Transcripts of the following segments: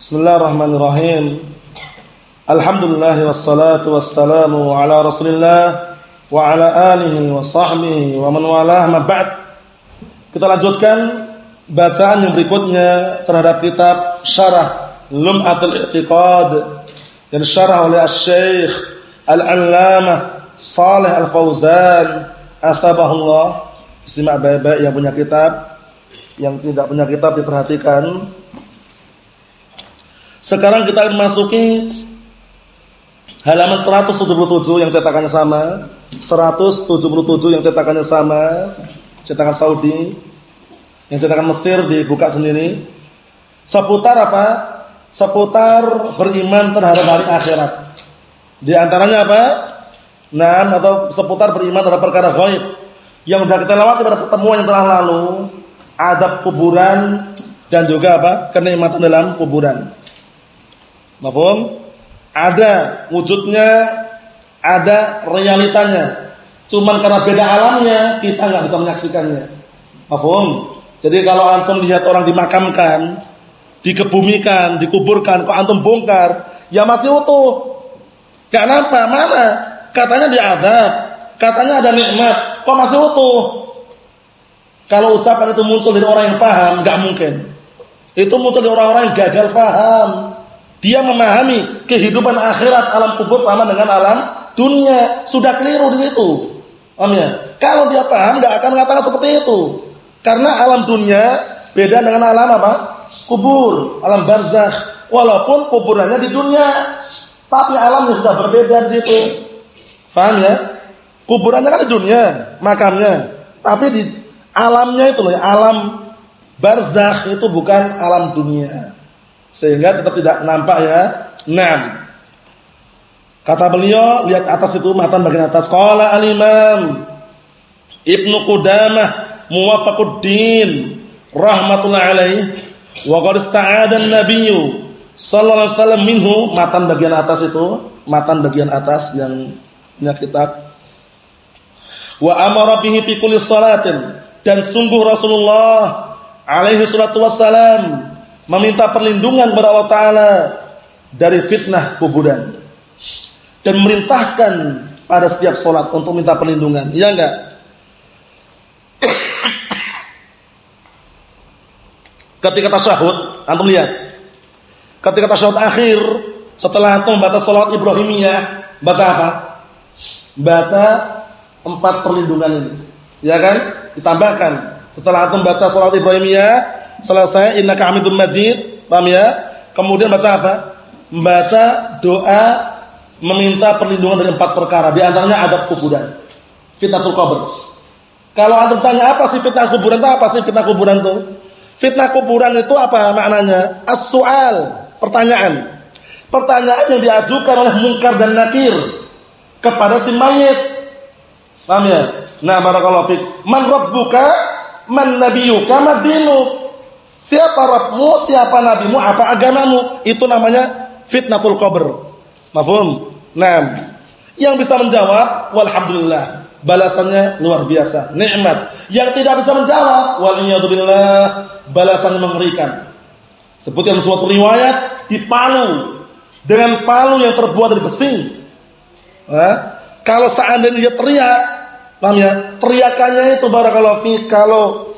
Bismillahirrahmanirrahim. Alhamdulillah wassalatu wassalamu ala Rasulillah wa ala alihi wa sahbihi wa man walah ma ba'd. Kita lanjutkan bacaan yang berikutnya terhadap kitab Syarah Lum'atul I'tiqad yang syarah oleh Asy-Syaikh Al-Allamah Saleh Al-Fauzan asbahullah. Simak baik-baik yang punya kitab, yang tidak punya kitab diperhatikan. Sekarang kita masuki halaman 177 yang cetakannya sama, 177 yang cetakannya sama, cetakan Saudi, yang cetakan Mesir dibuka sendiri. Seputar apa? Seputar beriman terhadap hari akhirat. Di antaranya apa? Nah, atau seputar beriman terhadap perkara gaib. Yang sudah kita lewati pada pertemuan yang telah lalu, adab kuburan dan juga apa? kenikmatan dalam kuburan. Mahfum? Ada wujudnya, ada realitanya. Cuman karena beda alamnya, kita nggak bisa menyaksikannya. Mahfum? Jadi kalau antum lihat orang dimakamkan, dikebumikan, dikuburkan, kok antum bongkar, ya masih utuh. Gak nampak mana? Katanya diadab, katanya ada nikmat, kok masih utuh? Kalau ucapan itu muncul dari orang yang paham, nggak mungkin. Itu muncul dari orang-orang yang gagal paham. Dia memahami kehidupan akhirat alam kubur sama dengan alam dunia. Sudah keliru di situ. Paham ya? Kalau dia paham nggak akan mengatakan seperti itu. Karena alam dunia beda dengan alam apa? Kubur, alam barzakh. Walaupun kuburannya di dunia, tapi alamnya sudah berbeda di situ. Paham ya? Kuburannya kan di dunia, makamnya. Tapi di alamnya itu loh, alam barzakh itu bukan alam dunia. Sehingga tetap tidak nampak ya. Naam. Kata beliau, lihat atas itu matan bagian atas. Qala al-Imam Ibnu Qudamah Muwafaquddin rahmatullah alaih wa qad ista'ada an-nabiy sallallahu alaihi wasallam minhu matan bagian atas itu, matan bagian atas yang punya kitab. Wa amara bihi fi kulli salatin dan sungguh Rasulullah alaihi salatu wassalam meminta perlindungan kepada Allah Ta'ala dari fitnah kuburan. Dan merintahkan pada setiap sholat untuk minta perlindungan. Iya enggak? Ketika tasyahud, antum lihat. Ketika tasyahud akhir, setelah antum baca sholat Ibrahimiyah, baca apa? Baca empat perlindungan ini. Ya kan? Ditambahkan. Setelah antum baca sholat Ibrahimiyah, selesai innaka hamidum majid, paham ya? Kemudian baca apa? Membaca doa meminta perlindungan dari empat perkara, di antaranya adab kuburan. Fitnatul qabr. Kalau anda tanya apa sih fitnah kuburan itu apa sih fitnah kuburan itu? Fitnah kuburan itu apa maknanya? As-su'al, pertanyaan. Pertanyaan yang diajukan oleh mungkar dan nakir kepada si mayit. Paham ya? Nah, barakallahu fik. Man rabbuka? Man nabiyuka? Man dinuk? Siapa Rabbmu, siapa nabimu, apa agamamu? Itu namanya fitnatul qabr. Mafhum? Nah, yang bisa menjawab walhamdulillah, balasannya luar biasa, nikmat. Yang tidak bisa menjawab, waliyadzubillah, balasannya mengerikan. Seperti yang suatu riwayat dipalu dengan palu yang terbuat dari besi. Eh? Kalau seandainya dia teriak, paham ya? Teriakannya itu barakallahu fi kalau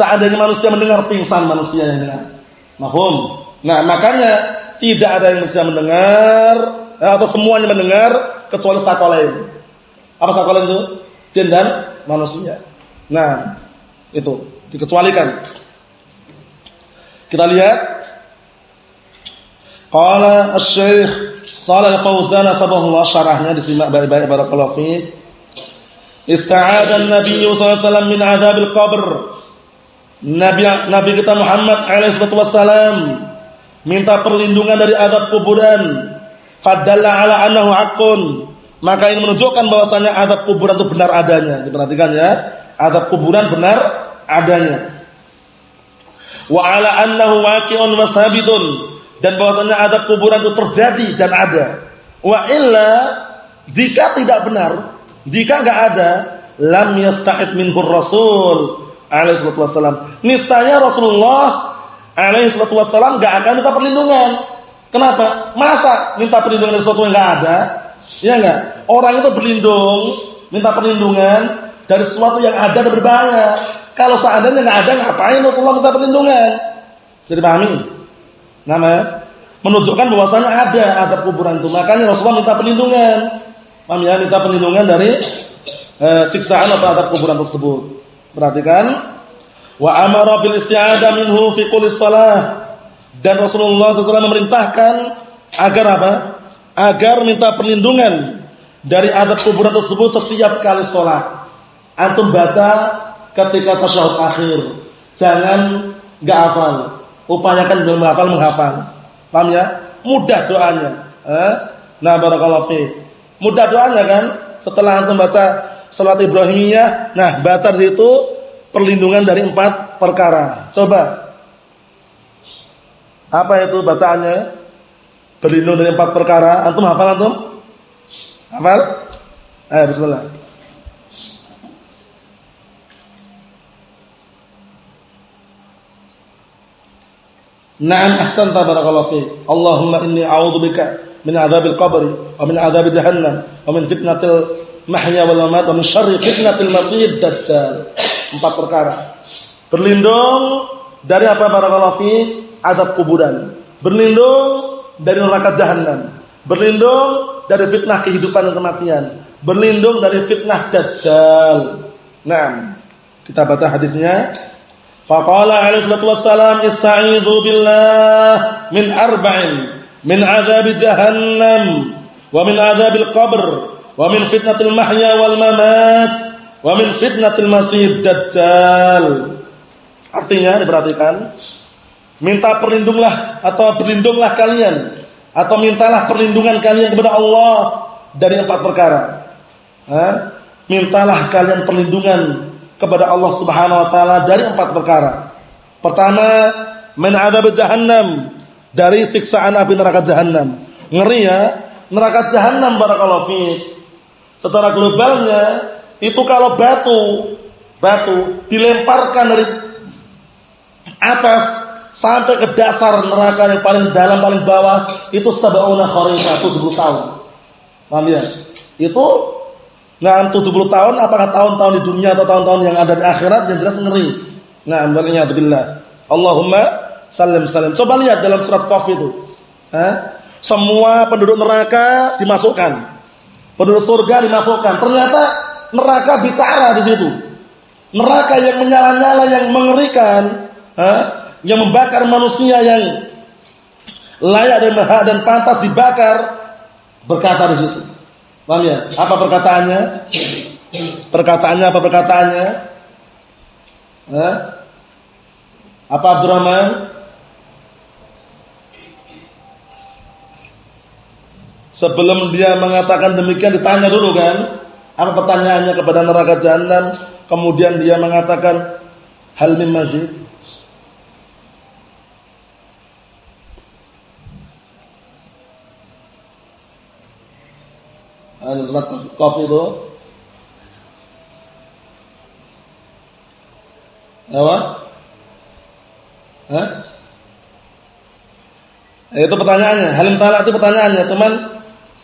Seandainya manusia mendengar pingsan manusia yang dengar. Mahum. Nah, makanya tidak ada yang bisa mendengar eh, atau semuanya mendengar kecuali sakolain. Apa sakolain itu? Jin dan manusia. Nah, itu dikecualikan. Kita lihat Qala Asy-Syaikh Shalal Fauzan sabahullah syarahnya disimak baik-baik barakallahu fiik. Ista'adha an-nabiy sallallahu alaihi wasallam min adzabil qabr Nabi Nabi kita Muhammad alaihissalam minta perlindungan dari adab kuburan. Fadalla ala annahu haqqun. Maka ini menunjukkan bahwasanya adab kuburan itu benar adanya. Diperhatikan ya. Adab kuburan benar adanya. Wa ala annahu waqi'un wa sabitun. Dan bahwasanya adab kuburan itu terjadi dan ada. Wa illa jika tidak benar, jika enggak ada, lam yasta'id minhu rasul alaihi wasallam. Niscaya Rasulullah alaihi wassalam enggak akan minta perlindungan. Kenapa? Masa minta perlindungan dari sesuatu yang enggak ada? Ya enggak? Orang itu berlindung, minta perlindungan dari sesuatu yang ada dan berbahaya. Kalau seandainya enggak ada, ngapain Rasulullah minta perlindungan? Jadi pahami? Nama menunjukkan bahwasanya ada adab kuburan itu. Makanya Rasulullah minta perlindungan. Paham ya? Minta perlindungan dari eh, siksaan atau adab kuburan tersebut. Perhatikan wa amara bil isti'adah minhu fi kulli shalah. Dan Rasulullah SAW memerintahkan agar apa? Agar minta perlindungan dari adab kuburan tersebut setiap kali sholat. Antum baca ketika tasyahud akhir. Jangan enggak hafal. Upayakan belum hafal menghafal. Paham ya? Mudah doanya. Eh? Nah, barakallahu fiik. Mudah doanya kan? Setelah antum baca salat Ibrahimiyah, nah baca di situ perlindungan dari empat perkara. Coba. Apa itu bacaannya? Berlindung dari empat perkara. Antum hafal antum? Hafal? Ayo bismillah. Naam ahsanta barakallahu fiik. Allahumma inni a'udzubika min adzabil qabri wa min adzabil jahannam wa min fitnatil mahya wal mamat wa syarri fitnatil masiihid dajjal. Empat perkara. Berlindung dari apa barakallahu fiik? Azab kuburan. Berlindung dari neraka jahanam. Berlindung dari fitnah kehidupan dan kematian. Berlindung dari fitnah dajjal. Naam. Kita baca hadisnya. Faqala alaihi salatu wassalam ista'idzu billah min arba'in min azab jahannam wa min azabil qabr wa min fitnatil mahya wal mamat wa min fitnatil masih dajjal. Artinya diperhatikan minta perlindunglah atau berlindunglah kalian atau mintalah perlindungan kalian kepada Allah dari empat perkara. Ha? Mintalah kalian perlindungan kepada Allah Subhanahu wa taala dari empat perkara. Pertama, min adzab jahannam, dari siksaan api neraka jahanam. Ngeri ya, neraka jahanam barakallahu fiik. Secara globalnya itu kalau batu batu dilemparkan dari atas sampai ke dasar neraka yang paling dalam paling bawah itu sab'una kharifah 70 tahun. Paham ya? Itu Nah, 70 tahun apakah tahun-tahun di dunia atau tahun-tahun yang ada di akhirat yang jelas ngeri. Nah, billah. Allahumma salim salim. Coba lihat dalam surat Qaf itu. Eh? Semua penduduk neraka dimasukkan. Penduduk surga dimasukkan. Ternyata neraka bicara di situ. Neraka yang menyala-nyala yang mengerikan, eh? yang membakar manusia yang layak dan berhak dan pantas dibakar berkata di situ. Paham ya? Apa perkataannya? Perkataannya apa perkataannya? Hah? Apa Abdurrahman? Sebelum dia mengatakan demikian ditanya dulu kan? Apa pertanyaannya kepada neraka jahanam? Kemudian dia mengatakan hal min mazid? surat Qaf itu. Apa? Hah? Itu pertanyaannya. Halim talak itu pertanyaannya. Cuman,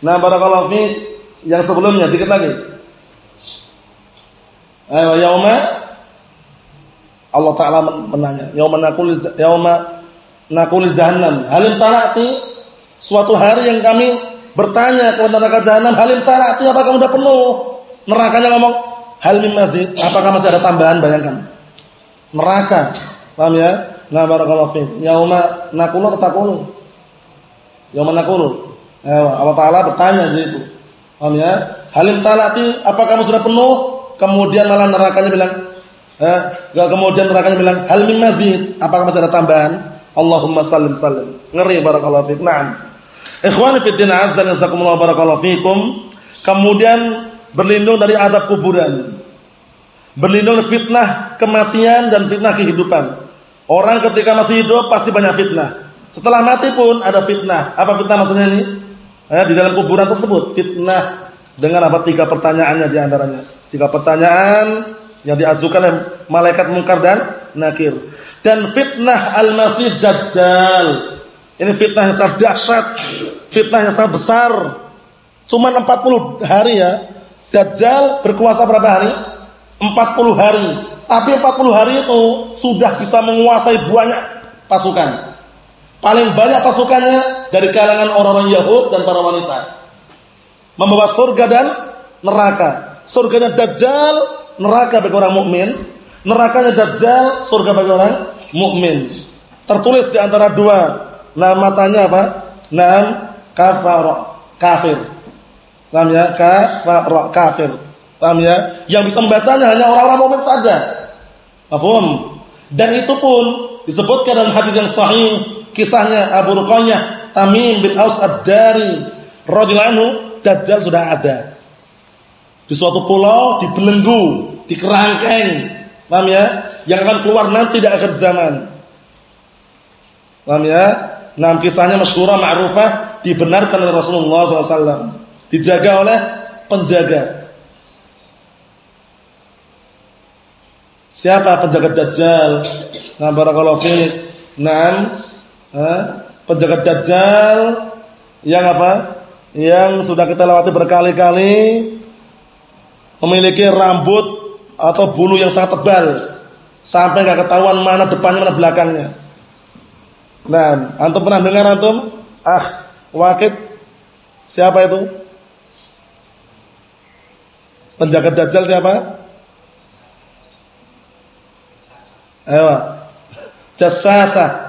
nah barakallahu fi yang sebelumnya dikit lagi. Ayo yauma Allah taala menanya, yauma naqul yauma naqul jahannam. Halim talati suatu hari yang kami bertanya kepada neraka jahanam, halim tarati apakah sudah penuh? Nerakanya ngomong, hal min mazid, apakah masih ada tambahan? Bayangkan. Neraka. Paham ya? Nah, barakallahu fiik. Yauma naqulu tatakunu. Yauma naqulu. Ya, Allah Taala bertanya di situ. Paham ya? Halim talati, apakah kamu sudah penuh? Kemudian malah nerakanya bilang, eh, kemudian nerakanya bilang, hal min mazid, apakah masih ada tambahan? Allahumma sallim sallim. Ngeri barakallahu fiik. Naam. Ikhwani fi din azza wa jazakumullah barakallahu fikum. Kemudian berlindung dari adab kuburan. Berlindung dari fitnah kematian dan fitnah kehidupan. Orang ketika masih hidup pasti banyak fitnah. Setelah mati pun ada fitnah. Apa fitnah maksudnya ini? Eh, di dalam kuburan tersebut fitnah dengan apa tiga pertanyaannya di antaranya. Tiga pertanyaan yang diajukan oleh malaikat mungkar dan nakir. dan fitnah al-masih dajjal. Ini fitnah yang sangat dahsyat, fitnah yang sangat besar. Cuma 40 hari ya. Dajjal berkuasa berapa hari? 40 hari. Tapi 40 hari itu sudah bisa menguasai banyak pasukan. Paling banyak pasukannya dari kalangan orang-orang Yahud dan para wanita. Membawa surga dan neraka. Surganya Dajjal, neraka bagi orang mukmin. Nerakanya Dajjal, surga bagi orang mukmin. Tertulis di antara dua nama tanya apa? Nam kafar kafir. Namanya kafar kafir. Paham ya? Yang bisa membacanya hanya orang-orang mukmin saja. Paham? Dan itu pun disebutkan dalam hadis yang sahih kisahnya Abu Ruqayyah Tamim bin Aus Ad-Dari radhiyallahu anhu Dajjal sudah ada. Di suatu pulau, di belenggu, di kerangkeng. Paham ya? Yang akan keluar nanti di akhir zaman. Paham ya? Nah, kisahnya masyhurah ma'rufah dibenarkan oleh Rasulullah SAW. Dijaga oleh penjaga. Siapa penjaga Dajjal? Nah, barakallahu fiik. Naam. Penjaga Dajjal yang apa? Yang sudah kita lewati berkali-kali memiliki rambut atau bulu yang sangat tebal sampai nggak ketahuan mana depannya mana belakangnya. Nah, antum pernah dengar antum? Ah, wakit siapa itu? Penjaga Dajjal siapa? Ayo. Jasasa.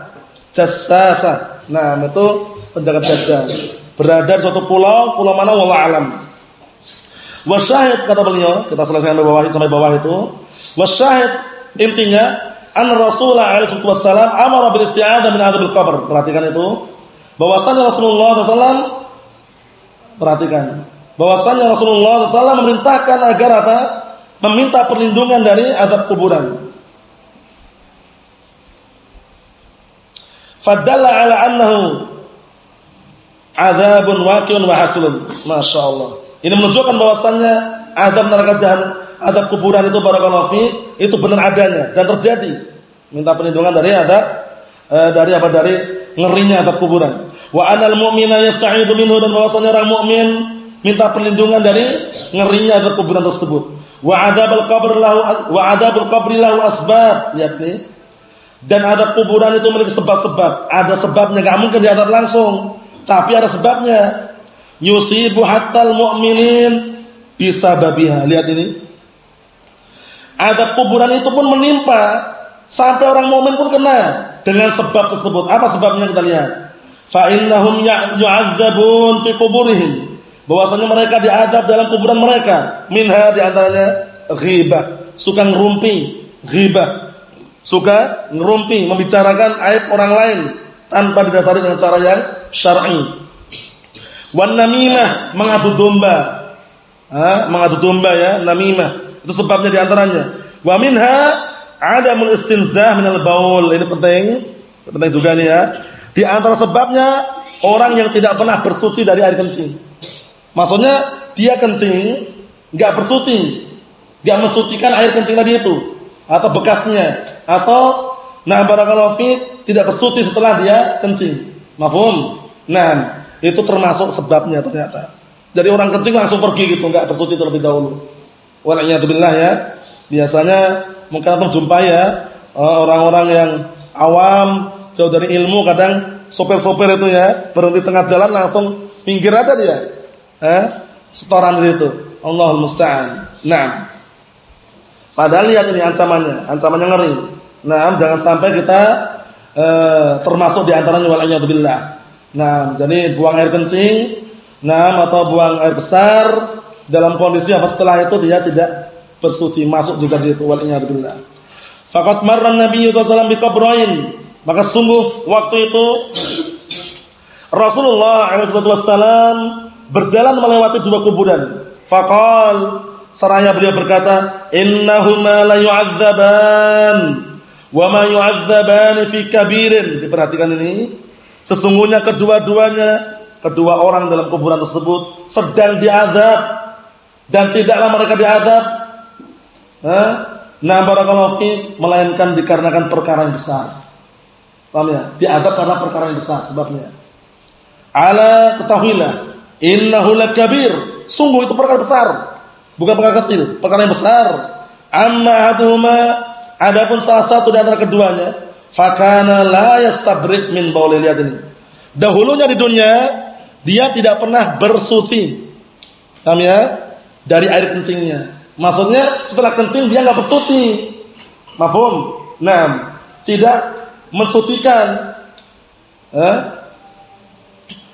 Jasasa. Nah, itu penjaga dajjal. Berada di suatu pulau, pulau mana wallahu alam. Wasyahid kata beliau, kita selesaikan sampai bawah sampai bawah itu. Wasyahid intinya an Rasulullah alaihi wasallam amara bil isti'adzah min adzabil. Perhatikan itu. Bahwasanya Rasulullah SAW perhatikan. Bahwasanya Rasulullah SAW memerintahkan agar apa? Meminta perlindungan dari azab kuburan. Fadalla ala annahu adzabun waqi'un wa hasilun. Masyaallah. Ini menunjukkan bahwasannya azab neraka jahanam, azab kuburan itu barakallahu fi, itu benar adanya dan terjadi. Minta perlindungan dari azab eh, dari apa dari ngerinya azab kuburan. Wa anal mu'mina yasta'idu minhu dan bahwasanya orang mukmin minta perlindungan dari ngerinya azab kuburan tersebut. Wa adzabul qabr lahu wa adzabul qabri lahu asbab. Lihat nih. Dan ada kuburan itu memiliki sebab-sebab. Ada sebabnya, nggak mungkin diadab langsung. Tapi ada sebabnya. Yusibu hattal mu'minin bisa babiha. Lihat ini. Ada kuburan itu pun menimpa sampai orang mukmin pun kena dengan sebab tersebut. Apa sebabnya kita lihat? Fa innahum yu'adzabun fi kuburihim. Bahwasanya mereka diadab dalam kuburan mereka. Minha di antaranya ghibah, suka ngerumpi, ghibah suka ngerumpi, membicarakan aib orang lain tanpa didasari dengan cara yang syar'i. Wan namimah mengadu domba. Ha, mengadu domba ya, namimah. Itu sebabnya di antaranya. Wa minha adamul istinzah minal baul. Ini penting. Penting juga nih ya. Di antara sebabnya orang yang tidak pernah bersuci dari air kencing. Maksudnya dia kencing enggak bersuci, enggak mensucikan air kencing tadi itu atau bekasnya atau nah barakallahu fi tidak bersuci setelah dia kencing. Mafhum? Nah, itu termasuk sebabnya ternyata. Jadi orang kencing langsung pergi gitu, enggak bersuci terlebih dahulu. Waliyadzubillah ya. Biasanya mungkin antum jumpa ya eh, orang-orang yang awam jauh dari ilmu kadang sopir-sopir itu ya berhenti tengah jalan langsung pinggir aja dia. Eh, setoran itu. Allah musta'an. Nah. Padahal lihat ini ancamannya, ancamannya ngeri. Nah, jangan sampai kita e, termasuk di antaranya wal'iyadzubillah. Nah, jadi buang air kencing, nah atau buang air besar dalam kondisi apa setelah itu dia tidak bersuci, masuk juga di situ wal'iyadzubillah. Faqat marra Nabi sallallahu alaihi wasallam Maka sungguh waktu itu Rasulullah wasallam berjalan melewati dua kuburan. Faqal seraya beliau berkata, "Innahuma la yu'adzaban." Wa ma yu'adzabani fi kabirin. Diperhatikan ini. Sesungguhnya kedua-duanya, kedua orang dalam kuburan tersebut sedang diazab dan tidaklah mereka diazab Nah, barakallahu fi melainkan dikarenakan perkara yang besar. Paham ya? Diadab karena perkara yang besar sebabnya. Ala ketahuilah, innahu lakabir. Sungguh itu perkara besar. Bukan perkara kecil, perkara yang besar. Amma aduma adapun salah satu di antara keduanya, fakana la yastabrik min baulil ini. Dahulunya di dunia dia tidak pernah bersuci. Paham ya? Dari air kencingnya. Maksudnya setelah kencing dia nggak bersuci. Mafhum? Nah, tidak mensucikan. Eh?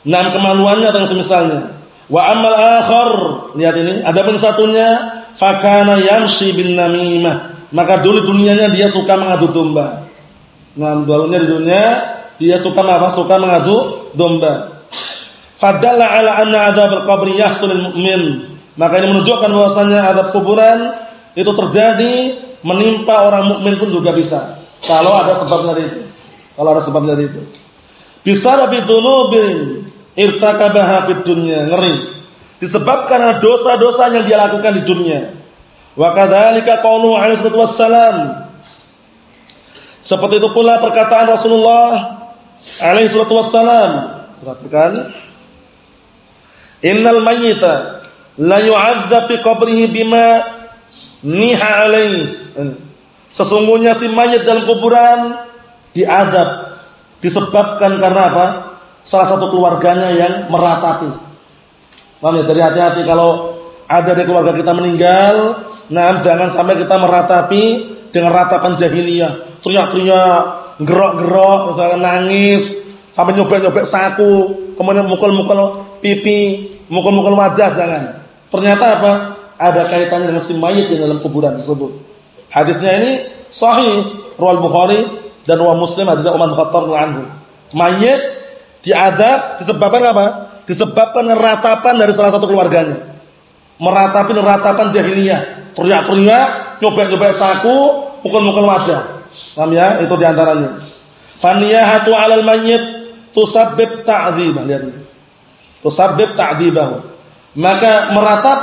Nah, kemaluannya atau semisalnya. Wa amal akhar, lihat ini, ada pun satunya fakana yamshi bin namimah. Maka dulu dunianya dia suka mengadu domba. Nah, dulunya di dunia dia suka apa? Suka mengadu domba. Fadalla ala anna adzab al-qabri yahsul mu'min maka ini menunjukkan bahwasanya adab kuburan itu terjadi menimpa orang mukmin pun juga bisa. Kalau ada sebab dari itu. Kalau ada sebab dari itu. Bisa lebih dzunubin irtakabaha fid dunya. Ngeri. Disebabkan dosa-dosa yang dia lakukan di dunia. Wa kadzalika qaulu alaihi wassalam. Seperti itu pula perkataan Rasulullah alaihi wassalam. Perhatikan. Innal mayyita la yu'adzab fi qabrihi bima niha alaihi. Sesungguhnya si mayat dalam kuburan diadab disebabkan karena apa? Salah satu keluarganya yang meratapi. Paham ya? Jadi hati-hati kalau ada di keluarga kita meninggal, nah jangan sampai kita meratapi dengan ratapan jahiliyah. Teriak-teriak, gerok-gerok, misalnya nangis, sampai nyobek-nyobek saku, kemudian mukul-mukul pipi, mukul-mukul wajah jangan. Ternyata apa? Ada kaitannya dengan si mayit di dalam kuburan tersebut. Hadisnya ini sahih, riwayat Bukhari dan riwayat Muslim hadis Umar bin Khattab anhu. Mayit diadab disebabkan apa? Disebabkan ratapan dari salah satu keluarganya. Meratapi ratapan jahiliyah, teriak-teriak, nyobek-nyobek saku, pukul-pukul wajah. Paham ya? Itu di antaranya. Faniyahatu 'alal mayyit tusabbib ta'dzibah. Lihat ini. Tusabbib ta'dzibahu maka meratap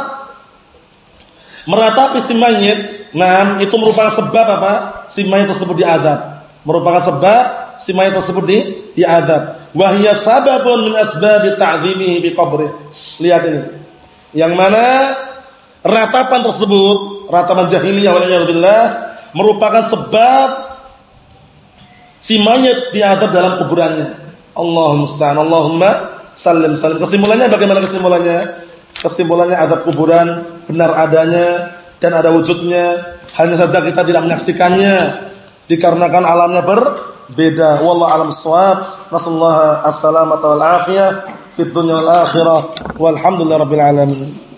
meratapi si mayit, nah itu merupakan sebab apa? Si mayit tersebut diadab. Merupakan sebab si tersebut di diadab. Wa hiya sababun min asbab ta'dzimihi bi qabri. Lihat ini. Yang mana ratapan tersebut, ratapan jahiliyah waliyadzubillah merupakan sebab si mayit diadab dalam kuburannya. Allahumma musta'an. Allahumma salim salim. Kesimpulannya bagaimana kesimpulannya? Kesimpulannya adab kuburan benar adanya dan ada wujudnya. Hanya saja kita tidak menyaksikannya dikarenakan alamnya berbeda. Wallahu alam shawab. Nasallahu as-salamata wal afiyah fid dunya wal akhirah. Walhamdulillahirabbil alamin.